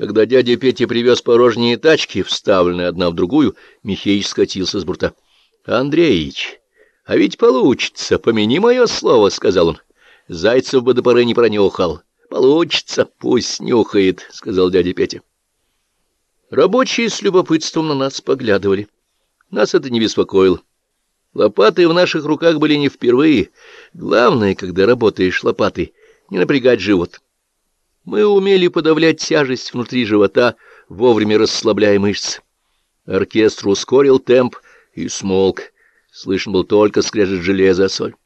Когда дядя Петя привез порожние тачки, вставленные одна в другую, Михеич скатился с бурта. — Андреич, а ведь получится, помяни мое слово, — сказал он. Зайцев бы до поры не пронюхал. — Получится, пусть нюхает, — сказал дядя Петя. Рабочие с любопытством на нас поглядывали. Нас это не беспокоило. Лопаты в наших руках были не впервые. Главное, когда работаешь лопатой, не напрягать живот. Мы умели подавлять тяжесть внутри живота, вовремя расслабляя мышцы. Оркестр ускорил темп и смолк. Слышен был только скрежет железа соль.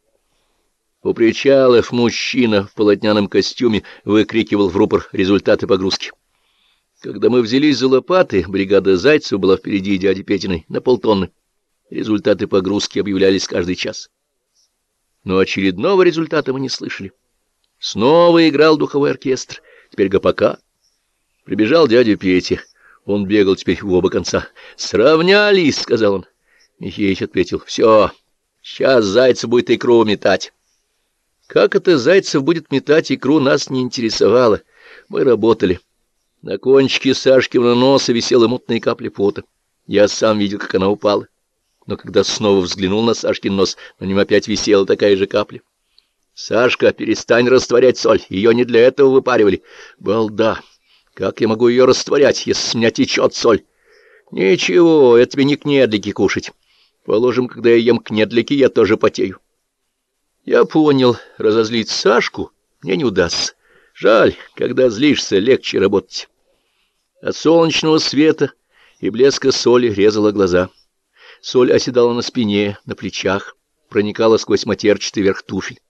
У причалов мужчина в полотняном костюме выкрикивал в рупор результаты погрузки. Когда мы взялись за лопаты, бригада Зайцев была впереди дяди Петиной на полтонны. Результаты погрузки объявлялись каждый час. Но очередного результата мы не слышали. Снова играл духовой оркестр, теперь ГПК. Прибежал дядя Петя. Он бегал теперь в оба конца. «Сравнялись!» — сказал он. Михеич ответил. «Все, сейчас Зайцев будет икру метать». Как это Зайцев будет метать икру, нас не интересовало. Мы работали. На кончике Сашкина носа висела мутная капля пота. Я сам видел, как она упала. Но когда снова взглянул на Сашкин нос, на нем опять висела такая же капля. Сашка, перестань растворять соль, ее не для этого выпаривали. Балда, как я могу ее растворять, если с меня течет соль? Ничего, это тебе не кнедлики кушать. Положим, когда я ем кнедлики, я тоже потею. Я понял, разозлить Сашку мне не удастся. Жаль, когда злишься, легче работать. От солнечного света и блеска соли резала глаза. Соль оседала на спине, на плечах, проникала сквозь матерчатый верх туфель.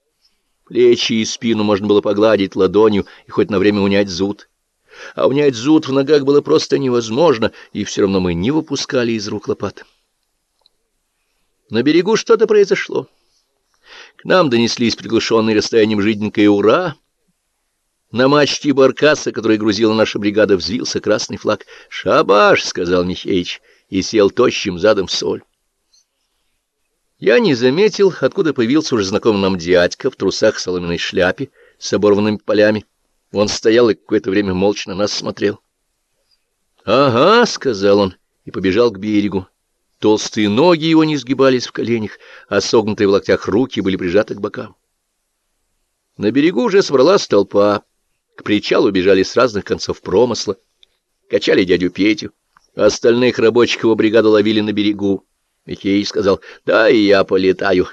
Плечи и спину можно было погладить ладонью и хоть на время унять зуд. А унять зуд в ногах было просто невозможно, и все равно мы не выпускали из рук лопат. На берегу что-то произошло. К нам донеслись приглушенные расстоянием жиденько и ура. На мачте баркаса, который грузила наша бригада, взвился красный флаг. «Шабаш!» — сказал Михеич и сел тощим задом в соль. Я не заметил, откуда появился уже знакомый нам дядька в трусах соломенной шляпе с оборванными полями. Он стоял и какое-то время молча на нас смотрел. «Ага», — сказал он и побежал к берегу. Толстые ноги его не сгибались в коленях, а согнутые в локтях руки были прижаты к бокам. На берегу уже собралась толпа. К причалу бежали с разных концов промысла. Качали дядю Петю. Остальных рабочих его бригаду ловили на берегу. Михей сказал, да, и я полетаю.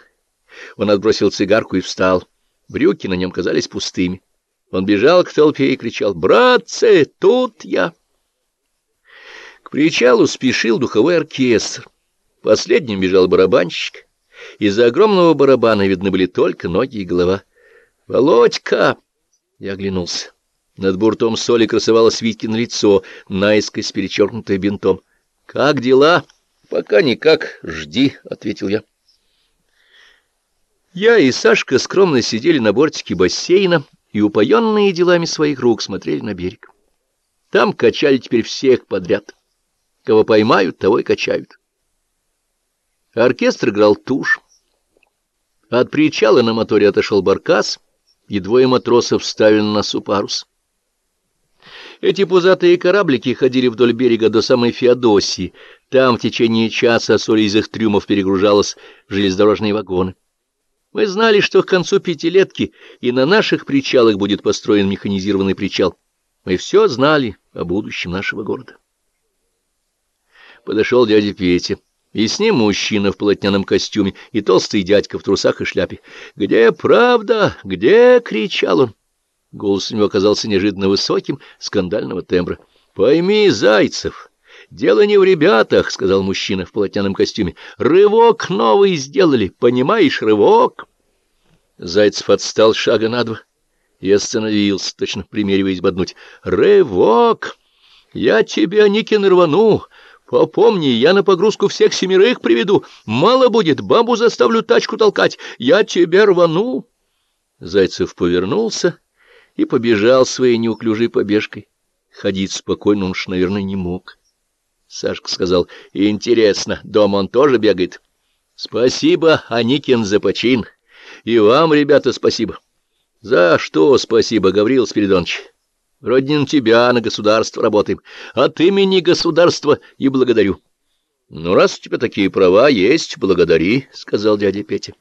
Он отбросил цигарку и встал. Брюки на нем казались пустыми. Он бежал к толпе и кричал, «Братцы, тут я!» К причалу спешил духовой оркестр. Последним бежал барабанщик. Из-за огромного барабана видны были только ноги и голова. «Володька!» Я оглянулся. Над буртом соли красовалось Витькино лицо, наискось перечеркнутое бинтом. «Как дела?» «Пока никак. Жди», — ответил я. Я и Сашка скромно сидели на бортике бассейна и, упоенные делами своих рук, смотрели на берег. Там качали теперь всех подряд. Кого поймают, того и качают. Оркестр играл тушь. От причала на моторе отошел баркас, и двое матросов вставили на носу парус. Эти пузатые кораблики ходили вдоль берега до самой Феодосии. Там в течение часа соль из их трюмов перегружалась в железнодорожные вагоны. Мы знали, что к концу пятилетки и на наших причалах будет построен механизированный причал. Мы все знали о будущем нашего города. Подошел дядя Петя, и с ним мужчина в полотняном костюме и толстый дядька в трусах и шляпе. «Где правда? Где?» — кричал он. Голос у него оказался неожиданно высоким, скандального тембра. — Пойми, Зайцев, дело не в ребятах, — сказал мужчина в полотняном костюме. — Рывок новый сделали, понимаешь, рывок. Зайцев отстал шага на два и остановился, точно примериваясь боднуть. — Рывок! Я тебя, Никин, рвану! Попомни, я на погрузку всех семерых приведу. Мало будет, бабу заставлю тачку толкать. Я тебя рвану! Зайцев повернулся и побежал своей неуклюжей побежкой. Ходить спокойно он уж, наверное, не мог. Сашка сказал, интересно, дома он тоже бегает? Спасибо, Аникин, за почин. И вам, ребята, спасибо. За что спасибо, Гаврил Спиридонович? Вроде на тебя, а на государство работаем. От имени государства и благодарю. — Ну, раз у тебя такие права есть, благодари, — сказал дядя Петя.